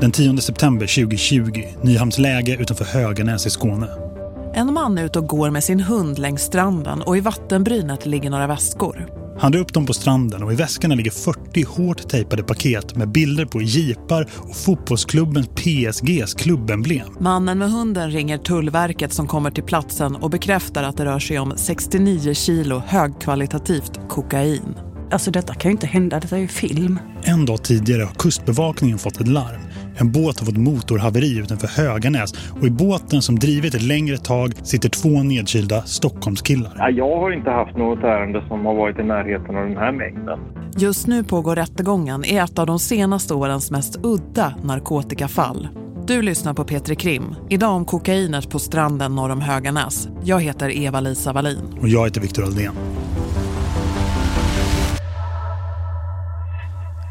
Den 10 september 2020, Nyhamns läge utanför Höganäs i Skåne. En man är ute och går med sin hund längs stranden och i vattenbrynet ligger några väskor. Han drar upp dem på stranden och i väskorna ligger 40 hårt tejpade paket med bilder på jeepar och fotbollsklubben PSGs klubbemblem. Mannen med hunden ringer Tullverket som kommer till platsen och bekräftar att det rör sig om 69 kilo högkvalitativt kokain. Alltså detta kan ju inte hända, detta är ju film. En dag tidigare har kustbevakningen fått ett larm. En båt har fått motorhaveri utanför Höganäs och i båten som drivit ett längre tag sitter två nedkylda Stockholmskillar. Ja, jag har inte haft något ärende som har varit i närheten av den här mängden. Just nu pågår rättegången i ett av de senaste årens mest udda narkotikafall. Du lyssnar på Petri Krim. Idag om kokainet på stranden norr om Höganäs. Jag heter Eva-Lisa Wallin. Och jag heter Viktor Aldén.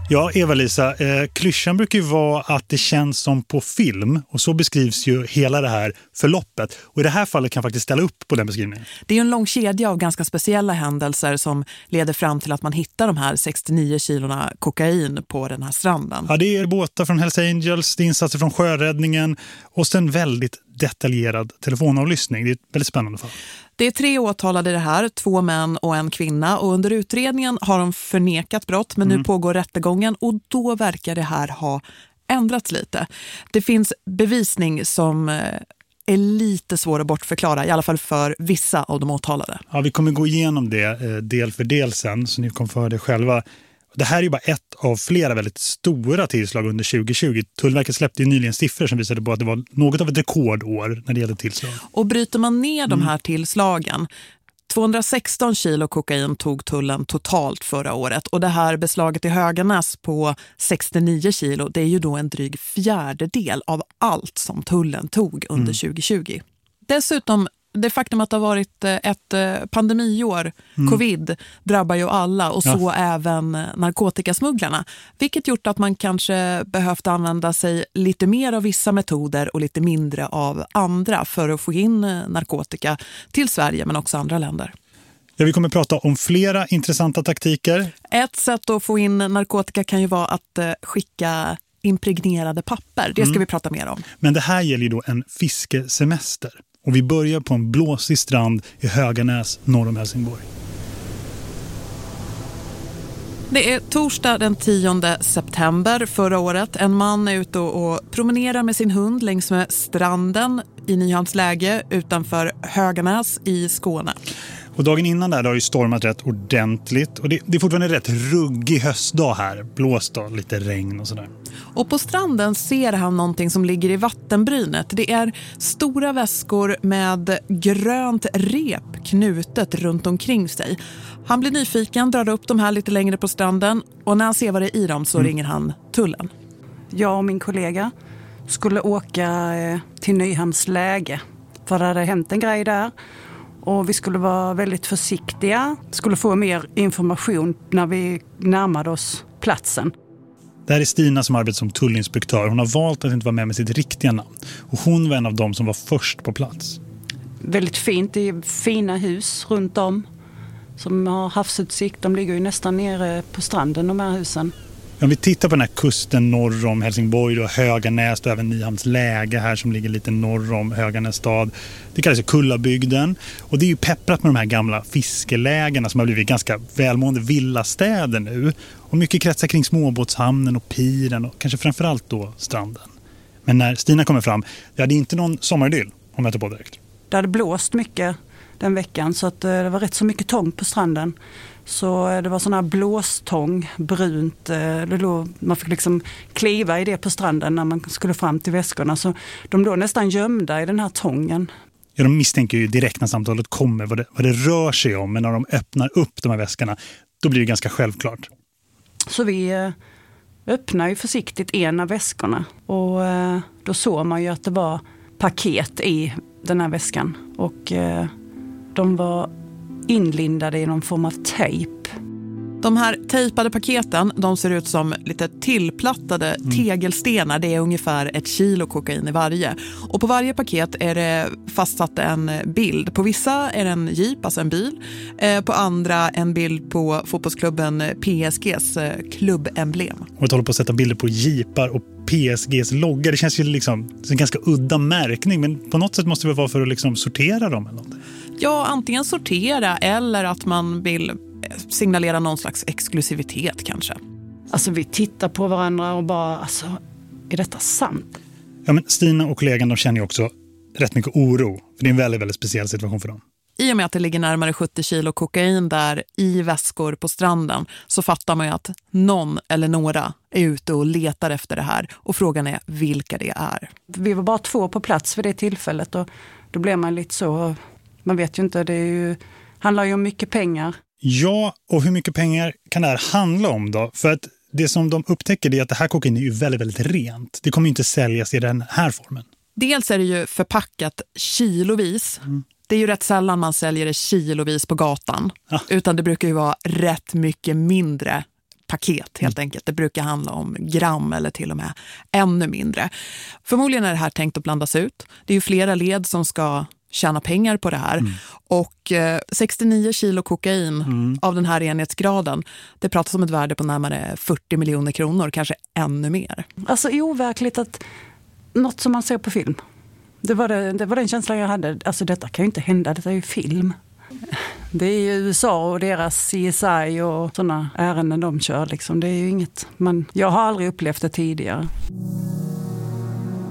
Ja, Eva-Lisa, eh, klyschan brukar ju vara att det känns som på film och så beskrivs ju hela det här förloppet. Och i det här fallet kan jag faktiskt ställa upp på den beskrivningen. Det är ju en lång kedja av ganska speciella händelser som leder fram till att man hittar de här 69 kilorna kokain på den här stranden. Ja, det är båtar från Hells Angels, det är insatser från sjöräddningen och sen väldigt detaljerad telefonavlyssning. Det är ett väldigt spännande fall. Det är tre åtalade i det här, två män och en kvinna. Och under utredningen har de förnekat brott men mm. nu pågår rättegången och då verkar det här ha ändrats lite. Det finns bevisning som eh, är lite svår att bortförklara, i alla fall för vissa av de åtalade. Ja, vi kommer gå igenom det eh, del för del sen, så ni kommer få höra det själva. Det här är ju bara ett av flera väldigt stora tillslag under 2020. Tullverket släppte ju nyligen siffror som visade på att det var något av ett rekordår när det gällde tillslag. Och bryter man ner mm. de här tillslagen 216 kilo kokain tog tullen totalt förra året och det här beslaget i Höganäs på 69 kilo det är ju då en dryg fjärdedel av allt som tullen tog under mm. 2020. Dessutom det faktum att det har varit eh, ett eh, pandemiår, mm. covid, drabbar ju alla och så ja. även narkotikasmugglarna. Vilket gjort att man kanske behövt använda sig lite mer av vissa metoder och lite mindre av andra för att få in eh, narkotika till Sverige men också andra länder. Ja, vi kommer att prata om flera intressanta taktiker. Ett sätt att få in narkotika kan ju vara att skicka impregnerade papper. Det ska mm. vi prata mer om. Men det här gäller ju då en fiskesemester och vi börjar på en blåsig strand i Höganäs norr om Helsingborg. Det är torsdag den 10 september förra året. En man är ute och promenerar med sin hund längs med stranden i Nyhamnsläge utanför Höganäs i Skåne. Och dagen innan där har det stormat rätt ordentligt. Och det, det är fortfarande rätt ruggig höstdag här. Blåst och lite regn och sådär. Och på stranden ser han någonting som ligger i vattenbrynet. Det är stora väskor med grönt rep knutet runt omkring sig. Han blir nyfiken, drar upp de här lite längre på stranden och när han ser vad det är i dem så mm. ringer han tullen. Jag och min kollega skulle åka eh, till Nyhamns läge för det hade hänt en grej där och vi skulle vara väldigt försiktiga, skulle få mer information när vi närmade oss platsen. Det här är Stina som arbetar som tullinspektör. Hon har valt att inte vara med med sitt riktiga namn. Och hon var en av dem som var först på plats. Väldigt fint. Det är fina hus runt om som har havsutsikt. De ligger ju nästan nere på stranden de här husen. Om vi tittar på den här kusten norr om Helsingborg och Höganäs och även Nyhamns läge här som ligger lite norr om Höganäs stad. Det kallas ju Kullabygden och det är ju pepprat med de här gamla fiskelägena som har blivit ganska välmående villastäder nu. Och mycket kretsar kring småbåtshamnen och piren och kanske framförallt då stranden. Men när Stina kommer fram, det är inte någon sommaridyll hon möter på direkt. Det hade blåst mycket den veckan så att eh, det var rätt så mycket tång på stranden. Så eh, det var sån här blåstång, brunt. Eh, man fick liksom kliva i det på stranden när man skulle fram till väskorna. Så de låg nästan gömda i den här tången. Ja, de misstänker ju direkt när samtalet kommer vad det, vad det rör sig om. Men när de öppnar upp de här väskorna, då blir det ganska självklart. Så vi eh, öppnar ju försiktigt en av väskorna. Och då såg man ju att det var paket i den här väskan. Och de var inlindade i någon form av tejp. De här tejpade paketen de ser ut som lite tillplattade mm. tegelstenar. Det är ungefär ett kilo kokain i varje. Och på varje paket är det fastsatt en bild. På vissa är det en jeep, alltså en bil. Eh, på andra en bild på fotbollsklubben PSGs eh, klubbemblem. Och att hålla på att sätta bilder på jeepar och PSGs logga. Det känns ju liksom som en ganska udda märkning. Men på något sätt måste det vara för att liksom sortera dem eller något. Ja, antingen sortera eller att man vill signalera någon slags exklusivitet kanske. Alltså vi tittar på varandra och bara, alltså, är detta sant? Ja, men Stina och kollegan de känner ju också rätt mycket oro. För det är en väldigt, väldigt speciell situation för dem. I och med att det ligger närmare 70 kilo kokain där i väskor på stranden så fattar man ju att någon eller några är ute och letar efter det här. Och frågan är vilka det är. Vi var bara två på plats vid det tillfället och då blev man lite så, man vet ju inte, det är ju, handlar ju om mycket pengar. Ja, och hur mycket pengar kan det här handla om då? För att det som de upptäcker är att det här kokain är ju väldigt, väldigt rent. Det kommer ju inte säljas i den här formen. Dels är det ju förpackat kilovis. Mm. Det är ju rätt sällan man säljer det kilovis på gatan. Ja. Utan det brukar ju vara rätt mycket mindre paket helt mm. enkelt. Det brukar handla om gram eller till och med ännu mindre. Förmodligen är det här tänkt att blandas ut. Det är ju flera led som ska tjäna pengar på det här. Mm. Och eh, 69 kilo kokain mm. av den här enhetsgraden, det pratas om ett värde på närmare 40 miljoner kronor, kanske ännu mer. Alltså overkligt att något som man ser på film. Det var, det, det var den känslan jag hade. Alltså detta kan ju inte hända, detta är ju film. Det är ju USA och deras CSI och sådana ärenden de kör. Liksom. Det är ju inget man, jag har aldrig upplevt det tidigare.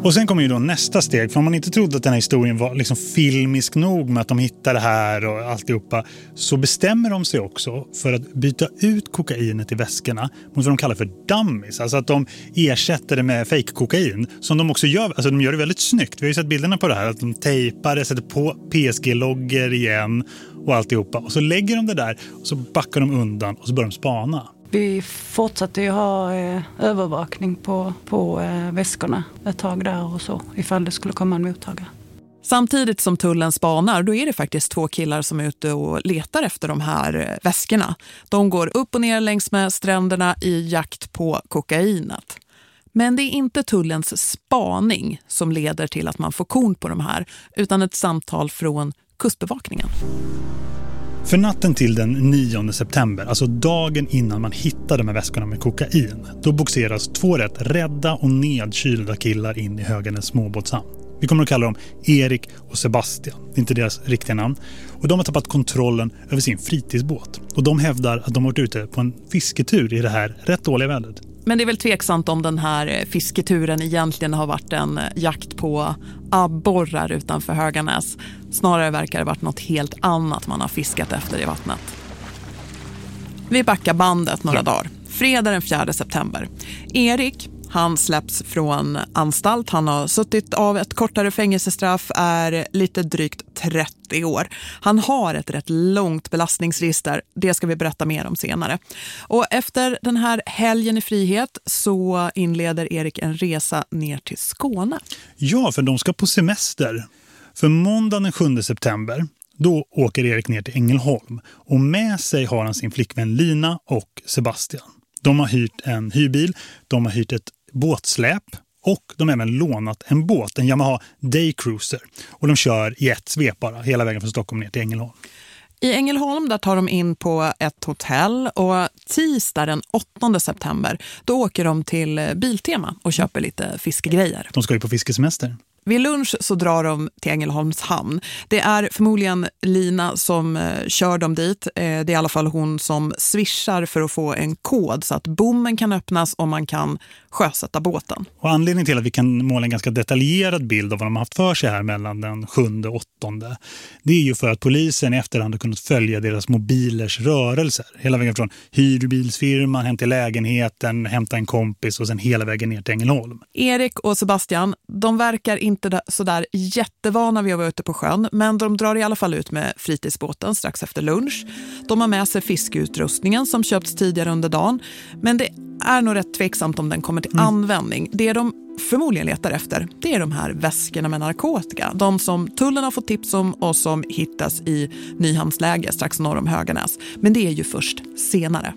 Och sen kommer ju då nästa steg. För om man inte trodde att den här historien var liksom filmisk nog med att de hittar det här och alltihopa. Så bestämmer de sig också för att byta ut kokainet i väskorna mot vad de kallar för dummies. Alltså att de ersätter det med fake-kokain. Som de också gör. Alltså de gör det väldigt snyggt. Vi har ju sett bilderna på det här. Att de tejpar det, sätter på PSG-logger igen och alltihopa. Och så lägger de det där och så backar de undan och så börjar de spana. Vi fortsatte ju ha eh, övervakning på, på eh, väskorna ett tag där och så, ifall det skulle komma en mottagare. Samtidigt som tullen spanar, då är det faktiskt två killar som är ute och letar efter de här eh, väskorna. De går upp och ner längs med stränderna i jakt på kokainet. Men det är inte tullens spaning som leder till att man får korn på de här, utan ett samtal från kustbevakningen. För natten till den 9 september, alltså dagen innan man hittade de här väskorna med kokain, då boxeras två rätt rädda och nedkylda killar in i Höganäs småbåtshamn. Vi kommer att kalla dem Erik och Sebastian. Det är inte deras riktiga namn. Och de har tappat kontrollen över sin fritidsbåt. Och de hävdar att de varit ute på en fisketur i det här rätt dåliga vädret. Men det är väl tveksamt om den här eh, fisketuren egentligen har varit en eh, jakt på abborrar utanför Höganäs. Snarare verkar det varit något helt annat man har fiskat efter i vattnet. Vi backar bandet några ja. dagar. Fredag den 4 september. Erik, han släpps från anstalt. Han har suttit av ett kortare fängelsestraff, är lite drygt 30 år. Han har ett rätt långt belastningsregister. Det ska vi berätta mer om senare. Och efter den här helgen i frihet så inleder Erik en resa ner till Skåne. Ja, för de ska på semester. För måndagen den 7 september då åker Erik ner till Ängelholm och med sig har han sin flickvän Lina och Sebastian. De har hyrt en hyrbil, de har hyrt ett båtsläp och de har även lånat en båt, en Yamaha Daycruiser. Och de kör i ett svep bara, hela vägen från Stockholm ner till Ängelholm. I Ängelholm där tar de in på ett hotell och tisdag den 8 september då åker de till Biltema och köper lite fiskegrejer. De ska ju på fiskesemester. Vid lunch så drar de till Ängelholms hamn. Det är förmodligen Lina som eh, kör dem dit. Eh, det är i alla fall hon som swishar för att få en kod så att bommen kan öppnas och man kan sjösätta båten. Och anledningen till att vi kan måla en ganska detaljerad bild av vad de har haft för sig här mellan den 7 och 8 det är ju för att polisen i efterhand har kunnat följa deras mobilers rörelser. Hela vägen från hyrbilsfirman hem till lägenheten, hämta en kompis och sen hela vägen ner till Ängelholm. Erik och Sebastian, de verkar inte sådär jättevana vid att vara ute på sjön men de drar i alla fall ut med fritidsbåten strax efter lunch. De har med sig fiskeutrustningen som köpts tidigare under dagen men det är nog rätt tveksamt om den kommer till mm. användning. Det de förmodligen letar efter det är de här väskorna med narkotika. De som tullen har fått tips om och som hittas i Nyhamnsläge strax norr om Höganäs. Men det är ju först senare.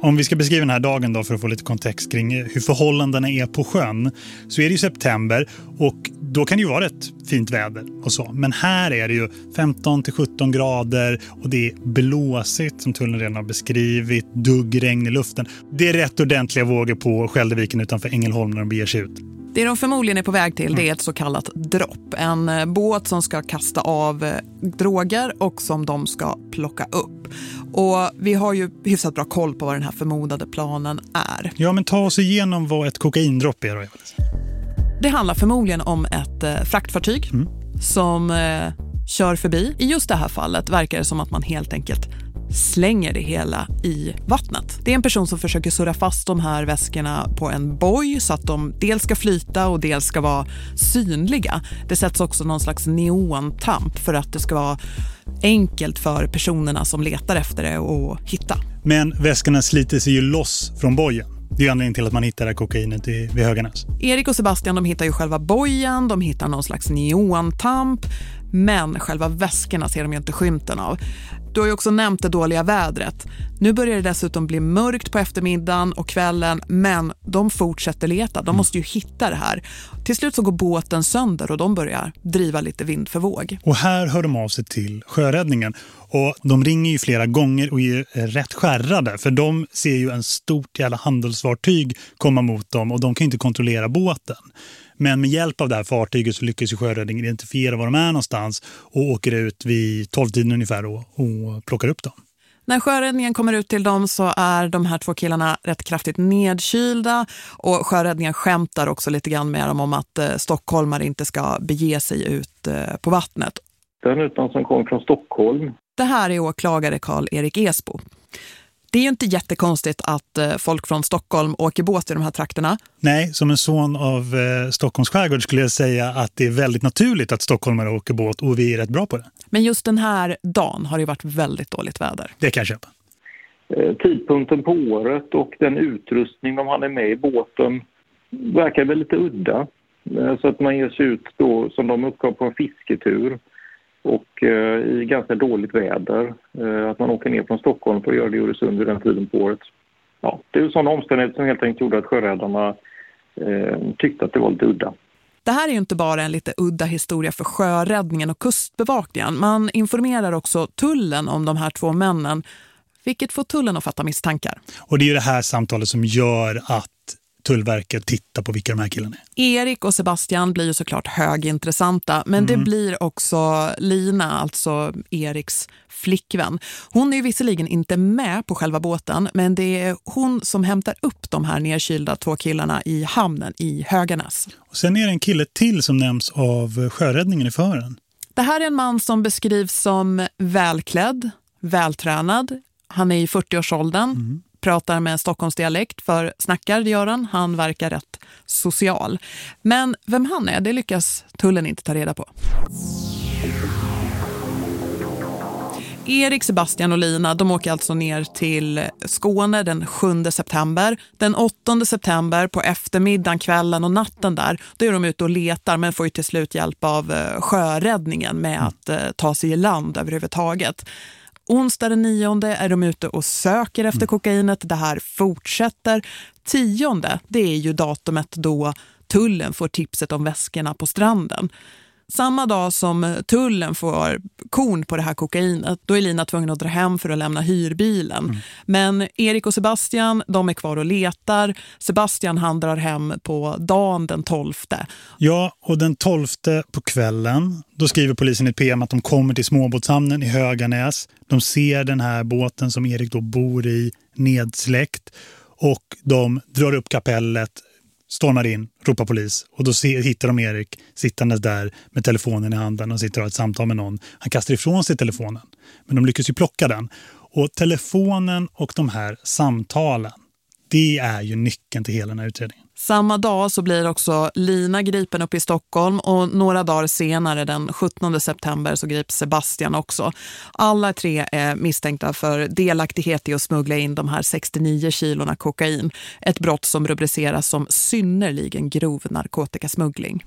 Om vi ska beskriva den här dagen då för att få lite kontext kring hur förhållandena är på sjön så är det ju september och då kan det ju vara ett fint väder och så. Men här är det ju 15 till 17 grader och det är blåsigt som tullen redan har beskrivit, duggregn i luften. Det är rätt ordentliga vågor på Skälderviken utanför Ängelholm när de beger sig ut. Det de förmodligen är på väg till det är ett så kallat dropp. En eh, båt som ska kasta av eh, droger och som de ska plocka upp. Och vi har ju hyfsat bra koll på vad den här förmodade planen är. Ja, men ta oss igenom vad ett kokaindropp är då, Det handlar förmodligen om ett eh, fraktfartyg mm. som eh, kör förbi. I just det här fallet verkar det som att man helt enkelt slänger det hela i vattnet. Det är en person som försöker surra fast de här väskorna på en boj så att de dels ska flyta och dels ska vara synliga. Det sätts också någon slags neontamp för att det ska vara enkelt för personerna som letar efter det att hitta. Men väskorna sliter sig ju loss från bojen. Det är anledningen till att man hittar det här kokainet vid Höganäs. Erik och Sebastian de hittar ju själva bojen, de hittar någon slags neontamp men själva väskorna ser de ju inte skymten av. Du har ju också nämnt det dåliga vädret. Nu börjar det dessutom bli mörkt på eftermiddagen och kvällen men de fortsätter leta. De måste ju hitta det här. Till slut så går båten sönder och de börjar driva lite vind för våg. Och här hör de av sig till sjöräddningen. Och de ringer ju flera gånger och är rätt skärrade för de ser ju en stort jävla handelsfartyg komma mot dem och de kan inte kontrollera båten. Men med hjälp av det här fartyget så lyckas ju sjöräddningen identifiera var de är någonstans och åker ut vid 12-tiden ungefär och, och plockar upp dem. När sjöräddningen kommer ut till dem så är de här två killarna rätt kraftigt nedkylda och sjöräddningen skämtar också lite grann med dem om att eh, stockholmare inte ska bege sig ut eh, på vattnet. Den utan som kom från Stockholm. Det här är åklagare Karl-Erik Esbo. Det är ju inte jättekonstigt att eh, folk från Stockholm åker båt i de här trakterna. Nej, som en son av eh, Stockholms skärgård skulle jag säga att det är väldigt naturligt att stockholmare åker båt och vi är rätt bra på det. Men just den här dagen har det varit väldigt dåligt väder. Det kan jag köpa. Eh, tidpunkten på året och den utrustning de hade med i båten verkar väl lite udda. Eh, så att man ger sig ut då som de uppgav på en fisketur och eh, i ganska dåligt väder. Eh, att man åker ner från Stockholm för att göra det i Öresund vid den tiden på året. Ja, det är sådana omständigheter som helt enkelt gjorde att sjöräddarna eh, tyckte att det var lite udda. Det här är ju inte bara en lite udda historia för sjöräddningen och kustbevakningen. Man informerar också tullen om de här två männen, vilket får tullen att fatta misstankar. Och det är ju det här samtalet som gör att Tullverket titta på vilka de här killarna är. Erik och Sebastian blir ju såklart högintressanta men mm. det blir också Lina, alltså Eriks flickvän. Hon är ju visserligen inte med på själva båten men det är hon som hämtar upp de här nedkylda två killarna i hamnen i Höganäs. Och sen är det en kille till som nämns av sjöräddningen i fören. Det här är en man som beskrivs som välklädd, vältränad. Han är i 40-årsåldern. Mm pratar med Stockholmsdialekt för snackar gör han. Verkar rätt social. Men vem han är, det lyckas tullen inte ta reda på. Erik, Sebastian och Lina de åker alltså ner till Skåne den 7 september. Den 8 september på eftermiddagen, kvällen och natten där då är de ute och letar men får till slut hjälp av eh, sjöräddningen med att eh, ta sig i land överhuvudtaget. Onsdag den nionde är de ute och söker efter mm. kokainet. Det här fortsätter. Tionde, det är ju datumet då tullen får tipset om väskorna på stranden. Samma dag som tullen får korn på det här kokainet, då är Lina tvungen att dra hem för att lämna hyrbilen. Mm. Men Erik och Sebastian, de är kvar och letar. Sebastian han drar hem på dagen den 12. Ja, och den 12 på kvällen, då skriver polisen ett PM att de kommer till småbåtshamnen i Höganäs. De ser den här båten som Erik då bor i nedsläckt och de drar upp kapellet, stormar in, ropar polis och då ser, hittar de Erik sittandes där med telefonen i handen och sitter och har ett samtal med någon. Han kastar ifrån sig telefonen, men de lyckas ju plocka den. Och telefonen och de här samtalen, det är ju nyckeln till hela den här utredningen. Samma dag så blir också Lina gripen upp i Stockholm och några dagar senare den 17 september så grips Sebastian också. Alla tre är misstänkta för delaktighet i att smuggla in de här 69 kilorna kokain. Ett brott som rubriceras som synnerligen grov narkotikasmuggling.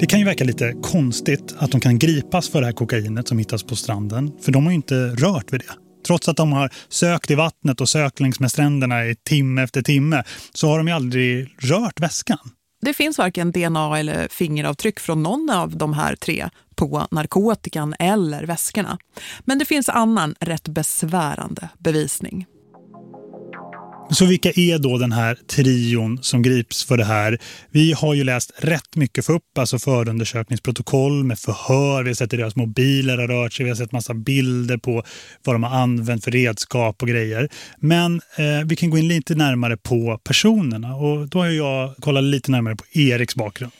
Det kan ju verka lite konstigt att de kan gripas för det här kokainet som hittas på stranden. För de har ju inte rört vid det. Trots att de har sökt i vattnet och sökt längs med stränderna i timme efter timme så har de ju aldrig rört väskan. Det finns varken DNA eller fingeravtryck från någon av de här tre på narkotikan eller väskorna. Men det finns annan rätt besvärande bevisning. Så vilka är då den här trion som grips för det här? Vi har ju läst rätt mycket för upp, alltså förundersökningsprotokoll med förhör. Vi har sett hur deras mobiler har rört sig. Vi har sett massa bilder på vad de har använt för redskap och grejer. Men eh, vi kan gå in lite närmare på personerna och då har jag kollat lite närmare på Eriks bakgrund.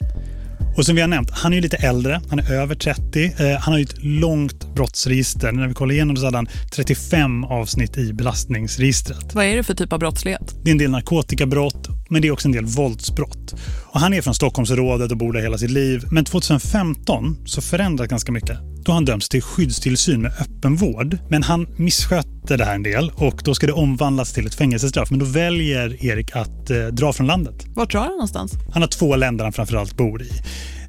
Och som vi har nämnt, han är ju lite äldre, han är över 30. Eh, han har ju ett långt brottsregister. När vi kollar igenom så hade han 35 avsnitt i belastningsregistret. Vad är det för typ av brottslighet? Det är en del narkotikabrott, men det är också en del våldsbrott. Och han är från Stockholmsrådet och bor där hela sitt liv. Men 2015 så förändras ganska mycket. Då han dömts till skyddstillsyn med öppenvård. Men han misskötte det här en del och då ska det omvandlas till ett fängelsestraff. Men då väljer Erik att eh, dra från landet. Vart drar han någonstans? Han har två länder han framförallt bor i.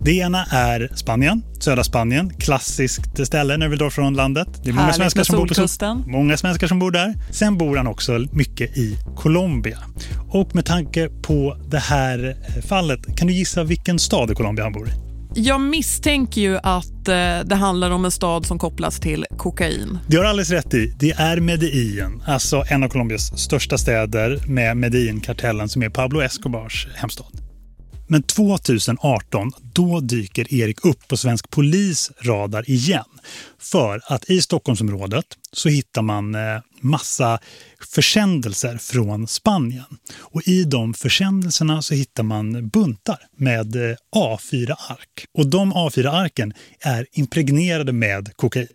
Det ena är Spanien, södra Spanien. Klassiskt ställe när vi drar från landet. Det är många svenskar, som bor på, många svenskar som bor där. Sen bor han också mycket i Colombia. Och med tanke på det här fallet, kan du gissa vilken stad i Colombia han bor i? Jag misstänker ju att eh, det handlar om en stad som kopplas till kokain. Det har alldeles rätt i. Det är Medellin, alltså en av Colombias största städer med Medellin-kartellen som är Pablo Escobars hemstad. Men 2018, då dyker Erik upp på svensk polisradar igen. För att i Stockholmsområdet så hittar man eh, massa försändelser från Spanien. Och i de försändelserna så hittar man buntar med eh, A4-ark. Och de A4-arken är impregnerade med kokain.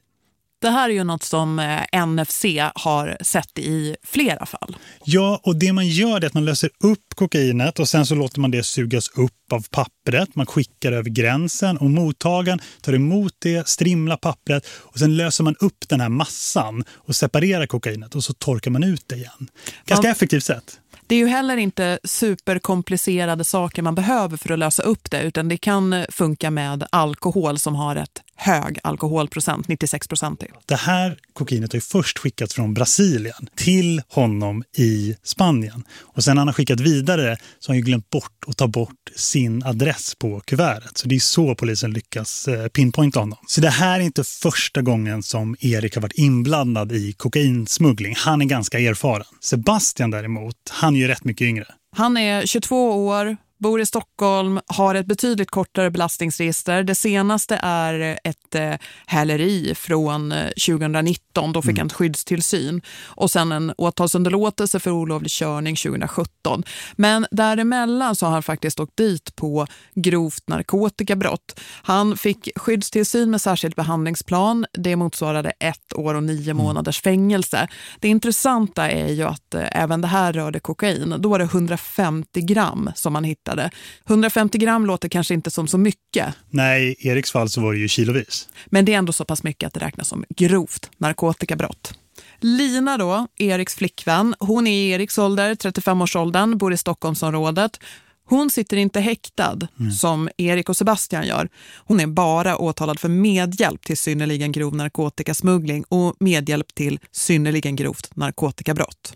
Det här är ju något som eh, NFC har sett i flera fall. Ja, och det man gör är att man löser upp kokainet och sen så låter man det sugas upp av pappret. Man skickar över gränsen och mottagaren tar emot det, strimlar pappret och sen löser man upp den här massan och separerar kokainet och så torkar man ut det igen. Ganska man, effektivt sätt. Det är ju heller inte superkomplicerade saker man behöver för att lösa upp det utan det kan funka med alkohol som har ett hög alkoholprocent, 96 procent. Det här kokainet har ju först skickats från Brasilien till honom i Spanien. Och sen han har skickat vidare så har han ju glömt bort att ta bort sin adress på kuvertet. Så det är så polisen lyckas eh, pinpointa honom. Så det här är inte första gången som Erik har varit inblandad i kokainsmuggling. Han är ganska erfaren. Sebastian däremot, han är ju rätt mycket yngre. Han är 22 år, bor i Stockholm, har ett betydligt kortare belastningsregister. Det senaste är ett eh, häleri från 2019. Eh, Då fick mm. han ett skyddstillsyn. Och sen en åtalsunderlåtelse för olovlig körning 2017. Men däremellan så har han faktiskt åkt dit på grovt narkotikabrott. Han fick skyddstillsyn med särskild behandlingsplan. Det motsvarade ett år och nio mm. månaders fängelse. Det intressanta är ju att eh, även det här rörde kokain. Då var det 150 gram som man hittade hittade. 150 gram låter kanske inte som så mycket. Nej, i Eriks fall så var det ju kilovis. Men det är ändå så pass mycket att det räknas som grovt narkotikabrott. Lina då, Eriks flickvän, hon är i Eriks ålder, 35-årsåldern, bor i Stockholmsområdet. Hon sitter inte häktad mm. som Erik och Sebastian gör. Hon är bara åtalad för medhjälp till synnerligen grov narkotikasmuggling och medhjälp till synnerligen grovt narkotikabrott.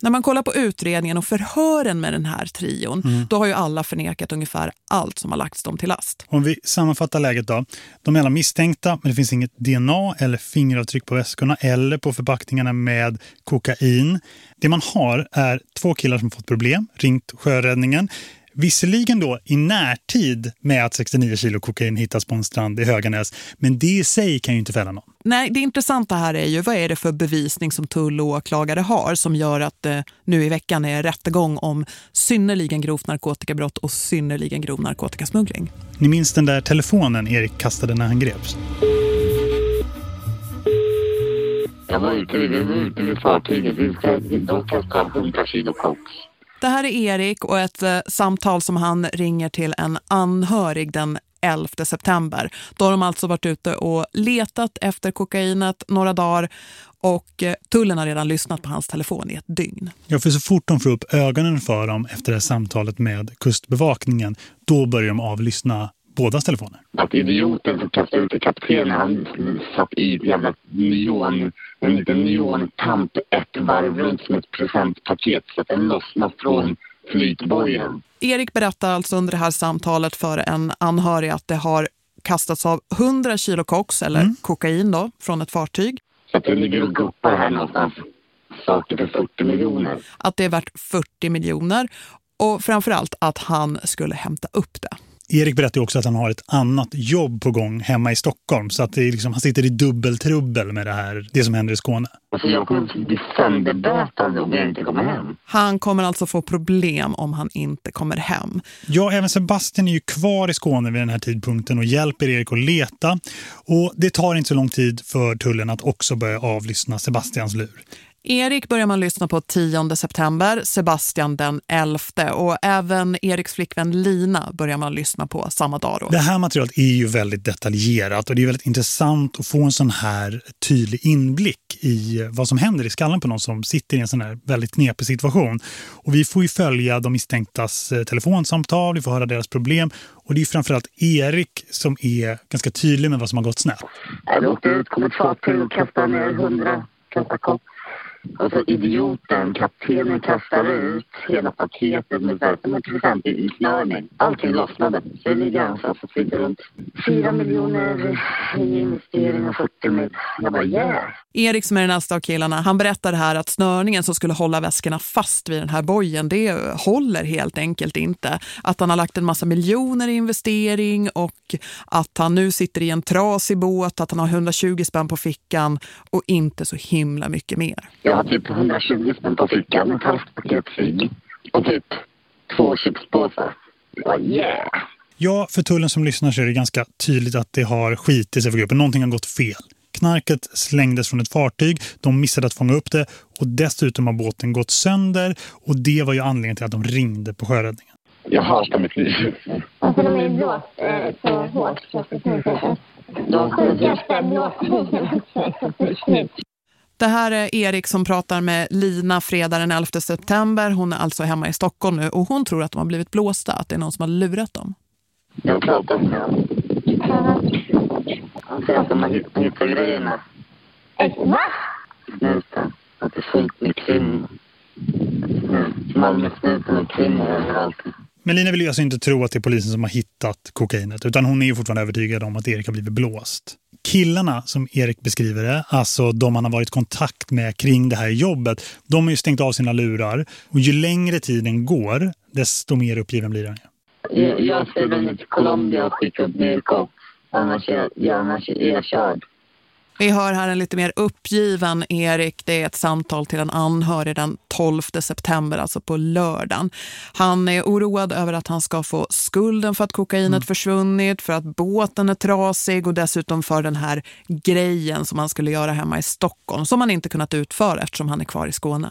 När man kollar på utredningen och förhören med den här trion, mm. då har ju alla förnekat ungefär allt som har lagts dem till last. Om vi sammanfattar läget då. De är alla misstänkta, men det finns inget DNA eller fingeravtryck på väskorna eller på förpackningarna med kokain. Det man har är två killar som fått problem, ringt sjöräddningen. Visserligen då i närtid med att 69 kilo kokain hittas på en strand i Höganäs, men det i sig kan ju inte fälla någon. Nej, det intressanta här är ju vad är det för bevisning som tull och åklagare har som gör att eh, nu i veckan är rättegång om synnerligen grovt narkotikabrott och synnerligen grov narkotikasmuggling. Ni minns den där telefonen Erik kastade när han greps? Jag var ute vid fartyget. Vi ska kasta 100 kilo coke. Det här är Erik och ett eh, samtal som han ringer till en anhörig den 11 september. Då har de alltså varit ute och letat efter kokainet några dagar och eh, tullen har redan lyssnat på hans telefon i ett dygn. Ja, för så fort de får upp ögonen för dem efter det här samtalet med kustbevakningen, då börjar de avlyssna bådas telefoner. Att idioten som kastade ut kaptenen, han satt i ett jävla neon, en liten neontamp ett varv runt som ett presentpaket så att den lossnade från flytbojen. Erik berättar alltså under det här samtalet för en anhörig att det har kastats av 100 kilo koks eller mm. kokain då, från ett fartyg. Så att det ligger och guppar här någonstans saker för 40 miljoner. Att det är värt 40 miljoner och framförallt att han skulle hämta upp det. Erik berättar också att han har ett annat jobb på gång hemma i Stockholm. Så att det är liksom, han sitter i dubbeltrubbel med det här, det som händer i Skåne. Alltså jag kommer bli sönderbötande om jag inte kommer hem. Han kommer alltså få problem om han inte kommer hem. Ja, även Sebastian är ju kvar i Skåne vid den här tidpunkten och hjälper Erik att leta. Och det tar inte så lång tid för tullen att också börja avlyssna Sebastians lur. Erik börjar man lyssna på 10 september, Sebastian den 11 och även Eriks flickvän Lina börjar man lyssna på samma dag. Då. Det här materialet är ju väldigt detaljerat och det är väldigt intressant att få en sån här tydlig inblick i vad som händer i skallen på någon som sitter i en sån här väldigt knepig situation. Och vi får ju följa de misstänktas eh, telefonsamtal, vi får höra deras problem och det är framförallt Erik som är ganska tydlig med vad som har gått snett. Jag åkte ut, kom ett fartyg och kastade ner hundra kastarkopp Alltså idioten, kaptenen kastade ut hela paketet med som till exempel insnörning. Allting lossnade. Så det ligger någonstans och flyter runt. Fyra miljoner i investering och 40 mil. Jag bara yeah. Erik som är den äldsta av killarna, han berättar här att snörningen som skulle hålla väskorna fast vid den här bojen, det håller helt enkelt inte. Att han har lagt en massa miljoner i investering och att han nu sitter i en trasig båt, att han har 120 spänn på fickan och inte så himla mycket mer. Jag har typ 120 spänn på fickan, ett halvt paket fig och typ två chipspåsar. Ja, yeah! Ja, för tullen som lyssnar så är det ganska tydligt att det har skit i sig för gruppen. Någonting har gått fel. Knarket slängdes från ett fartyg, de missade att fånga upp det och dessutom har båten gått sönder och det var ju anledningen till att de ringde på sjöräddningen. Jag hatar mitt liv. Alltså de är blåst eh, så hårt så att De sjukaste blåsningarna. Det här är Erik som pratar med Lina fredag den 11 september. Hon är alltså hemma i Stockholm nu och hon tror att de har blivit blåsta, att det är någon som har lurat dem. Jag pratar med honom. Han säger att de har hittat grejerna. Va? Snuten. Att det är fullt med krim. Malmösnuten och krim överallt. Men Lina vill ju alltså inte tro att det är polisen som har hittat kokainet utan hon är ju fortfarande övertygad om att Erik har blivit blåst. Killarna som Erik beskriver det, alltså de han har varit i kontakt med kring det här jobbet, de har ju stängt av sina lurar och ju längre tiden går desto mer uppgiven blir han. Jag, jag ska till Colombia och skicka upp Mirko. Annars är jag, annars är jag körd. Vi hör här en lite mer uppgiven Erik. Det är ett samtal till en anhörig den 12 september, alltså på lördagen. Han är oroad över att han ska få skulden för att kokainet mm. försvunnit, för att båten är trasig och dessutom för den här grejen som han skulle göra hemma i Stockholm som han inte kunnat utföra eftersom han är kvar i Skåne.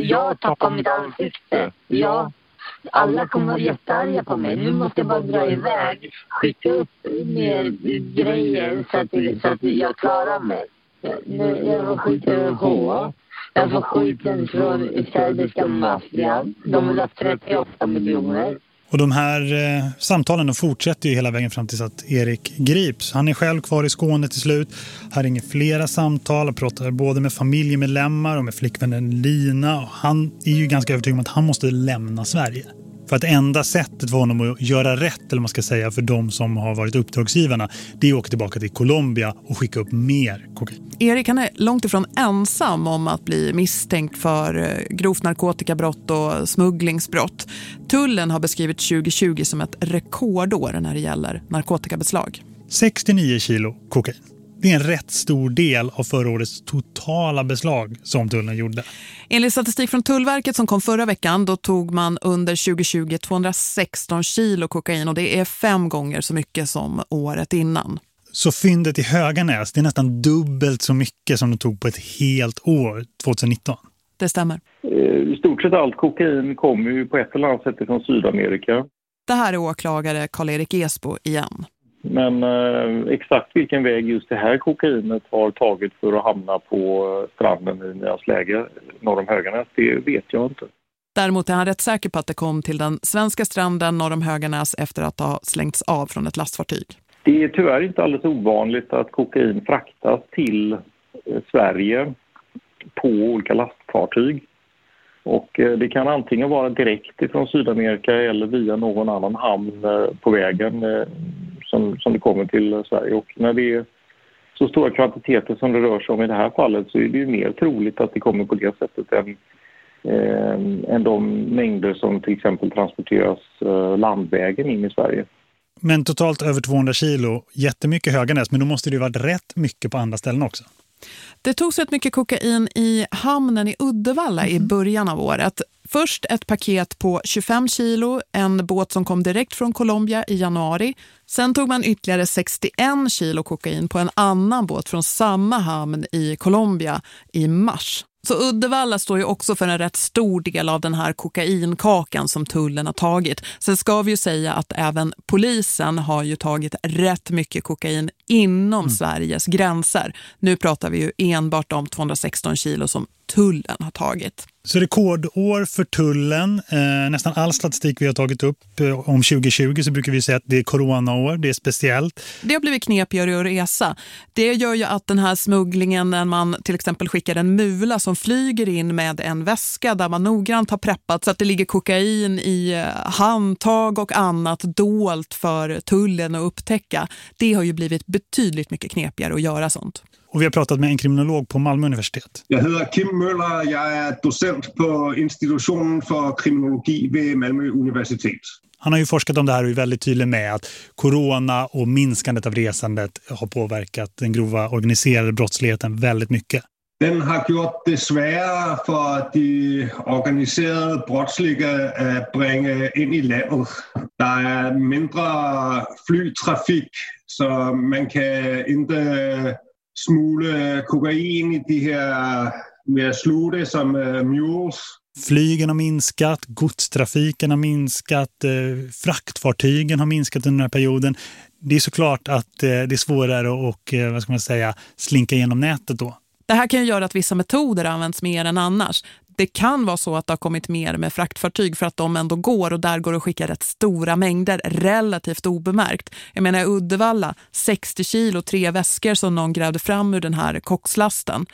Jag tappar mitt ansikte. Ja, alla kommer vara jättearga på mig. Nu måste jag bara dra iväg, skicka upp mer grejer så att, så att jag klarar mig. Nu, jag får skiten H. Jag får skiten från serbiska maffian. De vill ha 38 miljoner. Och de här eh, samtalen de fortsätter ju hela vägen fram tills att Erik grips. Han är själv kvar i Skåne till slut. Han ringer flera samtal och pratar både med familjemedlemmar och med flickvännen Lina. Och han är ju ganska övertygad om att han måste lämna Sverige. För att enda sättet för honom att göra rätt, eller man ska säga, för de som har varit uppdragsgivarna, det är att åka tillbaka till Colombia och skicka upp mer kokain. Erik han är långt ifrån ensam om att bli misstänkt för eh, grovt narkotikabrott och smugglingsbrott. Tullen har beskrivit 2020 som ett rekordår när det gäller narkotikabeslag. 69 kilo kokain. Det är en rätt stor del av förra årets totala beslag som tullen gjorde. Enligt statistik från Tullverket som kom förra veckan då tog man under 2020 216 kilo kokain och det är fem gånger så mycket som året innan. Så fyndet i Höganäs det är nästan dubbelt så mycket som de tog på ett helt år 2019. Det stämmer. Eh, I stort sett allt kokain kommer ju på ett eller annat sätt från Sydamerika. Det här är åklagare Karl-Erik Esbo igen. Men eh, exakt vilken väg just det här kokainet har tagit för att hamna på stranden i Nyas läge norr om Höganäs, det vet jag inte. Däremot är han rätt säker på att det kom till den svenska stranden norr om Höganäs efter att ha slängts av från ett lastfartyg. Det är tyvärr inte alldeles ovanligt att kokain fraktas till eh, Sverige på olika lastfartyg. Och eh, det kan antingen vara direkt ifrån Sydamerika eller via någon annan hamn eh, på vägen som, som det kommer till Sverige. Och när det är så stora kvantiteter som det rör sig om i det här fallet så är det ju mer troligt att det kommer på det sättet än, eh, än de mängder som till exempel transporteras eh, landvägen in i Sverige. Men totalt över 200 kilo, jättemycket Höganäs, men då måste det ju varit rätt mycket på andra ställen också. Det togs rätt mycket kokain i hamnen i Uddevalla mm. i början av året. Först ett paket på 25 kilo, en båt som kom direkt från Colombia i januari. Sen tog man ytterligare 61 kilo kokain på en annan båt från samma hamn i Colombia i mars. Så Uddevalla står ju också för en rätt stor del av den här kokainkakan som tullen har tagit. Sen ska vi ju säga att även polisen har ju tagit rätt mycket kokain inom mm. Sveriges gränser. Nu pratar vi ju enbart om 216 kilo som tullen har tagit. Så rekordår för tullen. Eh, nästan all statistik vi har tagit upp eh, om 2020 så brukar vi säga att det är coronaår, det är speciellt. Det har blivit knepigare att resa. Det gör ju att den här smugglingen när man till exempel skickar en mula som flyger in med en väska där man noggrant har preppat så att det ligger kokain i eh, handtag och annat dolt för tullen att upptäcka. Det har ju blivit betydligt mycket knepigare att göra sånt. Och vi har pratat med en kriminolog på Malmö universitet. Jag heter Kim Möller, jag är docent på institutionen för kriminologi vid Malmö universitet. Han har ju forskat om det här och är väldigt tydlig med att corona och minskandet av resandet har påverkat den grova organiserade brottsligheten väldigt mycket. Den har gjort det svårare för de organiserade brottsliga att bringa in i landet. Det är mindre flygtrafik så man kan inte smule kokain i de här med slude som uh, mules. Flygen har minskat, godstrafiken har minskat, eh, fraktfartygen har minskat under den här perioden. Det är såklart att eh, det är svårare och eh, vad ska man säga, slinka igenom nätet då. Det här kan ju göra att vissa metoder används mer än annars det kan vara så att det har kommit mer med fraktfartyg för att de ändå går och där går att skicka rätt stora mängder relativt obemärkt. Jag menar Uddevalla, 60 kilo, tre väskor som någon grävde fram ur den här kockslasten.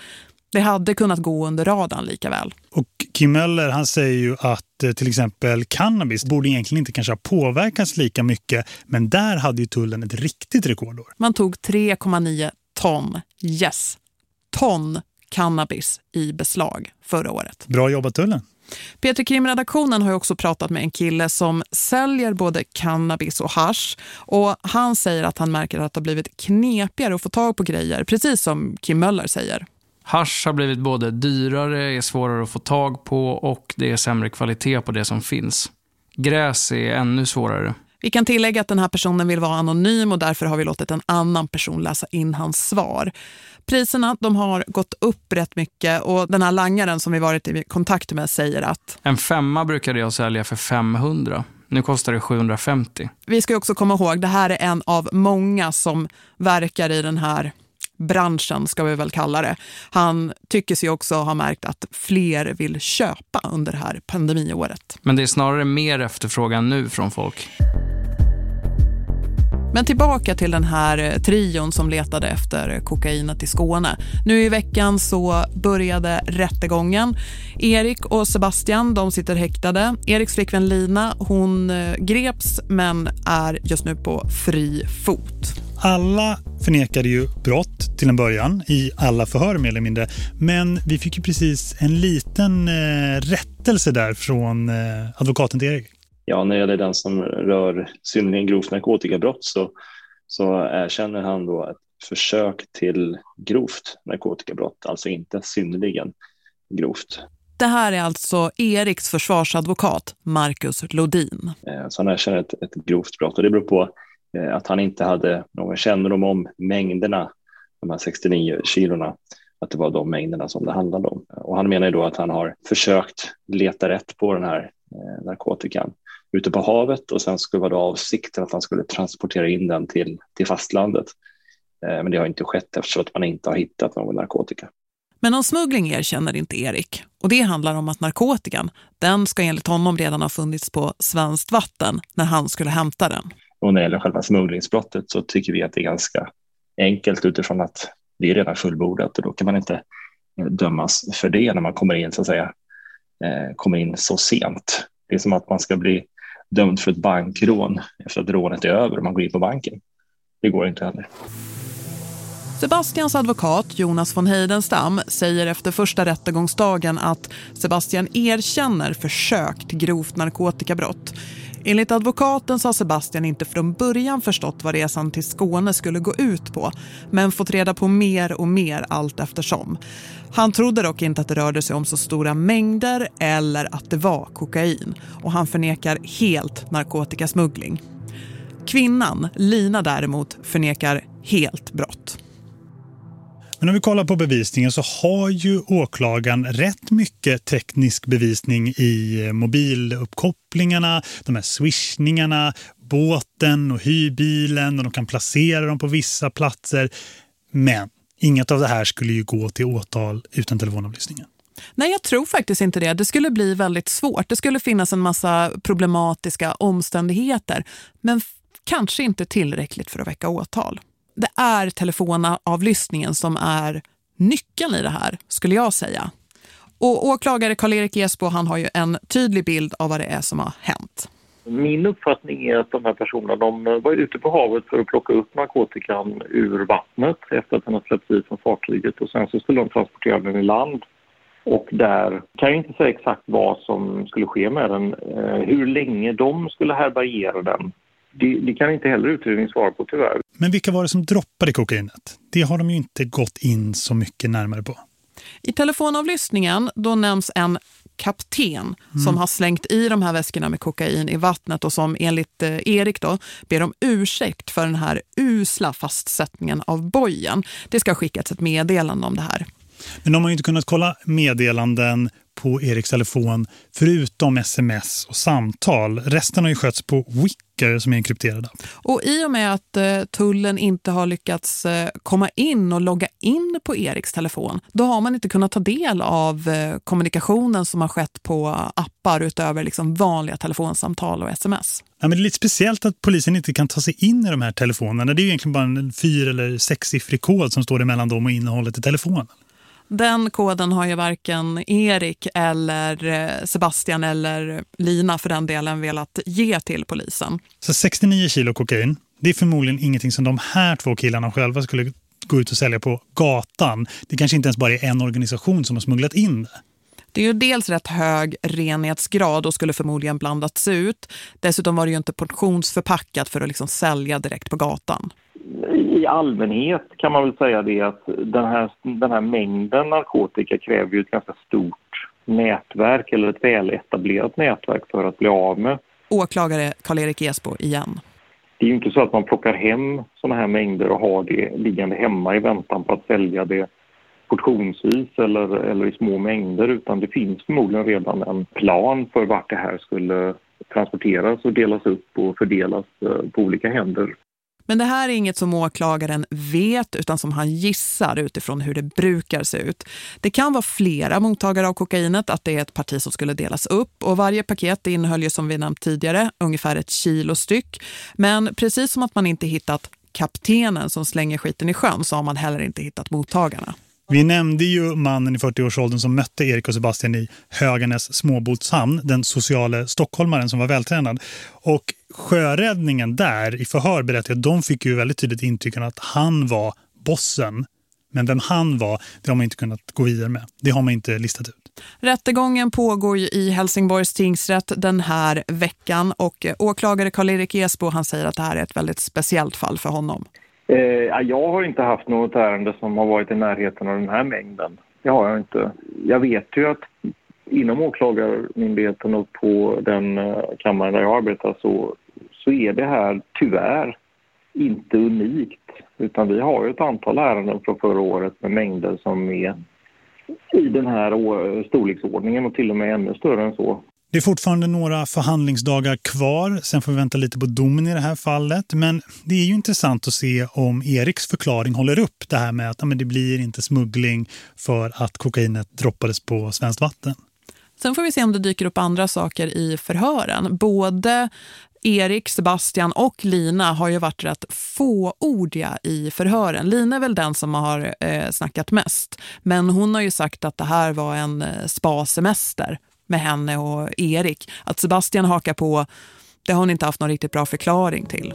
Det hade kunnat gå under radarn lika väl. Och Kim Möller han säger ju att eh, till exempel cannabis borde egentligen inte kanske ha påverkats lika mycket. Men där hade ju tullen ett riktigt rekordår. Man tog 3,9 ton. Yes, ton cannabis i beslag förra året. Bra jobbat tullen. Peter Krim-redaktionen har också pratat med en kille som säljer både cannabis och hash. Och han säger att han märker att det har blivit knepigare att få tag på grejer, precis som Kim Möller säger. Hash har blivit både dyrare, är svårare att få tag på och det är sämre kvalitet på det som finns. Gräs är ännu svårare. Vi kan tillägga att den här personen vill vara anonym och därför har vi låtit en annan person läsa in hans svar. Priserna de har gått upp rätt mycket och den här langaren som vi varit i kontakt med säger att... En femma brukade jag sälja för 500. Nu kostar det 750. Vi ska också komma ihåg, det här är en av många som verkar i den här branschen ska vi väl kalla det. Han tycker sig också ha märkt att fler vill köpa under det här pandemiåret. Men det är snarare mer efterfrågan nu från folk. Men tillbaka till den här eh, trion som letade efter kokainet i Skåne. Nu i veckan så började rättegången. Erik och Sebastian, de sitter häktade. Eriks flickvän Lina, hon eh, greps men är just nu på fri fot. Alla förnekade ju brott till en början i alla förhör mer eller mindre. Men vi fick ju precis en liten eh, rättelse där från eh, advokaten till Erik. Ja, när det gäller den som rör synnerligen grovt narkotikabrott så, så erkänner han då ett försök till grovt narkotikabrott, alltså inte synnerligen grovt. Det här är alltså Eriks försvarsadvokat, Marcus Lodin. Eh, så han erkänner ett, ett grovt brott och det beror på eh, att han inte hade någon kännedom om mängderna, de här 69 kilorna, att det var de mängderna som det handlade om. Och han menar då att han har försökt leta rätt på den här eh, narkotikan ute på havet och sen skulle vara avsikten att han skulle transportera in den till, till fastlandet. Eh, men det har inte skett eftersom att man inte har hittat någon narkotika. Men någon smuggling erkänner inte Erik. Och det handlar om att narkotikan, den ska enligt honom redan ha funnits på svenskt vatten när han skulle hämta den. Och när det gäller själva smugglingsbrottet så tycker vi att det är ganska enkelt utifrån att det är redan fullbordat och då kan man inte eh, dömas för det när man kommer in så att säga eh, kommer in så sent. Det är som att man ska bli dömd för ett bankrån efter att rånet är över och man går in på banken. Det går inte heller. Sebastians advokat Jonas von Heidenstam säger efter första rättegångsdagen att Sebastian erkänner försök till grovt narkotikabrott. Enligt advokaten så har Sebastian inte från början förstått vad resan till Skåne skulle gå ut på men fått reda på mer och mer allt eftersom. Han trodde dock inte att det rörde sig om så stora mängder eller att det var kokain och han förnekar helt narkotikasmuggling. Kvinnan, Lina däremot, förnekar helt brott. Men om vi kollar på bevisningen så har ju åklagaren rätt mycket teknisk bevisning i eh, mobiluppkopplingarna, de här swishningarna, båten och hyrbilen och de kan placera dem på vissa platser. Men inget av det här skulle ju gå till åtal utan telefonavlyssningen. Nej, jag tror faktiskt inte det. Det skulle bli väldigt svårt. Det skulle finnas en massa problematiska omständigheter. Men kanske inte tillräckligt för att väcka åtal det är telefonavlyssningen som är nyckeln i det här, skulle jag säga. Och åklagare Karl-Erik Jesbo, han har ju en tydlig bild av vad det är som har hänt. Min uppfattning är att de här personerna de var ute på havet för att plocka upp narkotikan ur vattnet efter att den har släppts ut från fartyget och sen så skulle de transportera den i land. Och där kan jag inte säga exakt vad som skulle ske med den. Eh, hur länge de skulle härbärgera den det, det, kan inte heller utredningen svara på tyvärr. Men vilka var det som droppade kokainet? Det har de ju inte gått in så mycket närmare på. I telefonavlyssningen då nämns en kapten mm. som har slängt i de här väskorna med kokain i vattnet och som enligt eh, Erik då ber om ursäkt för den här usla fastsättningen av bojen. Det ska skickas ett meddelande om det här. Men de har ju inte kunnat kolla meddelanden på Eriks telefon förutom sms och samtal. Resten har ju skötts på Wicker som är krypterade. Och i och med att eh, tullen inte har lyckats eh, komma in och logga in på Eriks telefon, då har man inte kunnat ta del av eh, kommunikationen som har skett på appar utöver liksom vanliga telefonsamtal och sms. Ja, men det är lite speciellt att polisen inte kan ta sig in i de här telefonerna. Det är ju egentligen bara en fyr- eller sexsiffrig kod som står emellan dem och innehållet i telefonen. Den koden har ju varken Erik eller eh, Sebastian eller Lina för den delen velat ge till polisen. Så 69 kilo kokain, det är förmodligen ingenting som de här två killarna själva skulle gå ut och sälja på gatan. Det kanske inte ens bara är en organisation som har smugglat in det. Det är ju dels rätt hög renhetsgrad och skulle förmodligen blandats ut. Dessutom var det ju inte portionsförpackat för att liksom sälja direkt på gatan i allmänhet kan man väl säga det att den här, den här mängden narkotika kräver ju ett ganska stort nätverk eller ett väletablerat nätverk för att bli av med. Åklagare Karl-Erik Esbo igen. Det är ju inte så att man plockar hem sådana här mängder och har det liggande hemma i väntan på att sälja det portionsvis eller, eller i små mängder utan det finns förmodligen redan en plan för vart det här skulle transporteras och delas upp och fördelas eh, på olika händer. Men det här är inget som åklagaren vet utan som han gissar utifrån hur det brukar se ut. Det kan vara flera mottagare av kokainet, att det är ett parti som skulle delas upp och varje paket innehöll ju som vi nämnt tidigare ungefär ett kilo styck. Men precis som att man inte hittat kaptenen som slänger skiten i sjön så har man heller inte hittat mottagarna. Vi nämnde ju mannen i 40-årsåldern som mötte Erik och Sebastian i Höganäs småbåtshamn, den sociala stockholmaren som var vältränad. Och sjöräddningen där i förhör berättade att de fick ju väldigt tydligt intrycken att han var bossen. Men vem han var, det har man inte kunnat gå vidare med. Det har man inte listat ut. Rättegången pågår i Helsingborgs tingsrätt den här veckan och åklagare Karl-Erik Esbo han säger att det här är ett väldigt speciellt fall för honom. Eh, jag har inte haft något ärende som har varit i närheten av den här mängden. Det har jag inte. Jag vet ju att inom åklagarmyndigheten och på den eh, kammaren där jag arbetar så, så är det här tyvärr inte unikt. Utan vi har ju ett antal ärenden från förra året med mängder som är i den här storleksordningen och till och med ännu större än så. Det är fortfarande några förhandlingsdagar kvar, sen får vi vänta lite på domen i det här fallet. Men det är ju intressant att se om Eriks förklaring håller upp det här med att ja, men det blir inte smuggling för att kokainet droppades på svenskt vatten. Sen får vi se om det dyker upp andra saker i förhören. Både Erik, Sebastian och Lina har ju varit rätt fåordiga i förhören. Lina är väl den som har eh, snackat mest. Men hon har ju sagt att det här var en eh, spa-semester med henne och Erik. Att Sebastian hakar på, det har hon inte haft någon riktigt bra förklaring till.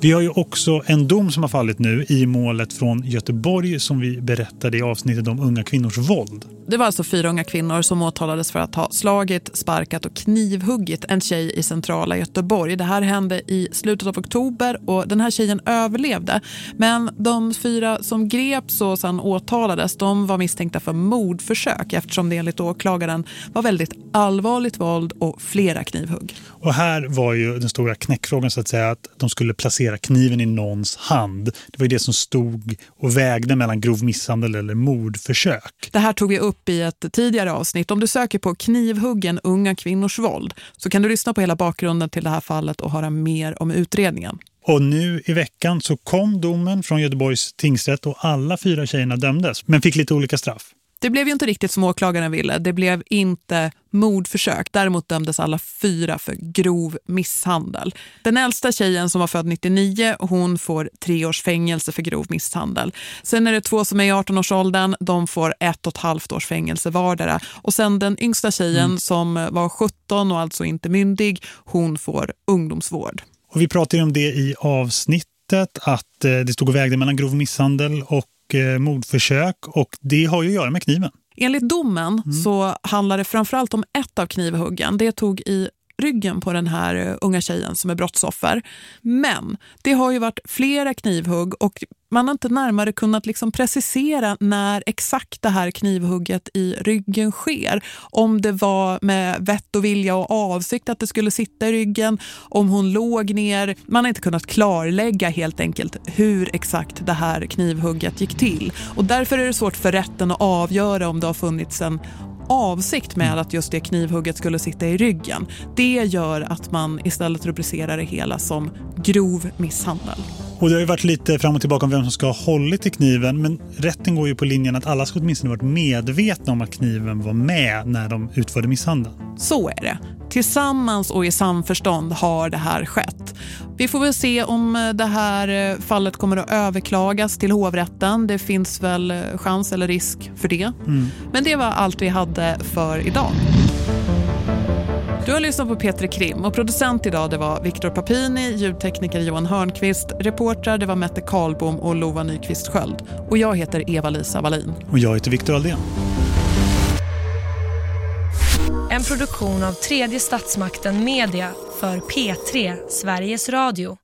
Vi har ju också en dom som har fallit nu i målet från Göteborg som vi berättade i avsnittet om unga kvinnors våld. Det var alltså fyra unga kvinnor som åtalades för att ha slagit, sparkat och knivhuggit en tjej i centrala Göteborg. Det här hände i slutet av oktober och den här tjejen överlevde. Men de fyra som greps och sedan åtalades de var misstänkta för mordförsök eftersom det enligt åklagaren var väldigt allvarligt våld och flera knivhugg. Och här var ju den stora knäckfrågan så att säga att de skulle placera kniven i någons hand. Det var ju det som stod och vägde mellan grov misshandel eller mordförsök. Det här tog vi upp upp i ett tidigare avsnitt. Om du söker på knivhuggen unga kvinnors våld så kan du lyssna på hela bakgrunden till det här fallet och höra mer om utredningen. Och nu i veckan så kom domen från Göteborgs tingsrätt och alla fyra tjejerna dömdes men fick lite olika straff. Det blev ju inte riktigt som åklagaren ville. Det blev inte mordförsök. Däremot dömdes alla fyra för grov misshandel. Den äldsta tjejen som var född 99, hon får tre års fängelse för grov misshandel. Sen är det två som är i 18-årsåldern, de får ett och ett halvt års fängelse vardera. Och sen den yngsta tjejen mm. som var 17 och alltså inte myndig, hon får ungdomsvård. Och vi pratade om det i avsnittet att eh, det stod och vägde mellan grov misshandel och eh, mordförsök och det har ju att göra med kniven. Enligt domen mm. så handlar det framförallt om ett av knivhuggen. Det tog i ryggen på den här eh, unga tjejen som är brottsoffer. Men det har ju varit flera knivhugg och man har inte närmare kunnat liksom precisera när exakt det här knivhugget i ryggen sker. Om det var med vett och vilja och avsikt att det skulle sitta i ryggen, om hon låg ner. Man har inte kunnat klarlägga helt enkelt hur exakt det här knivhugget gick till. Och därför är det svårt för rätten att avgöra om det har funnits en avsikt med att just det knivhugget skulle sitta i ryggen. Det gör att man istället rubricerar det hela som grov misshandel. Och det har ju varit lite fram och tillbaka om vem som ska ha hållit i kniven men rätten går ju på linjen att alla ska åtminstone varit medvetna om att kniven var med när de utförde misshandeln. Så är det. Tillsammans och i samförstånd har det här skett. Vi får väl se om det här fallet kommer att överklagas till hovrätten. Det finns väl chans eller risk för det. Mm. Men det var allt vi hade för idag. Du har lyssnat på Petri Krim och producent idag det var Viktor Papini, ljudtekniker Johan Hörnqvist, reportrar det var Mette Karlbom och Lova Nyqvist Sköld. Och jag heter Eva-Lisa Wallin. Och jag heter Viktor Aldén. En produktion av tredje statsmakten Media för P3 Sveriges Radio.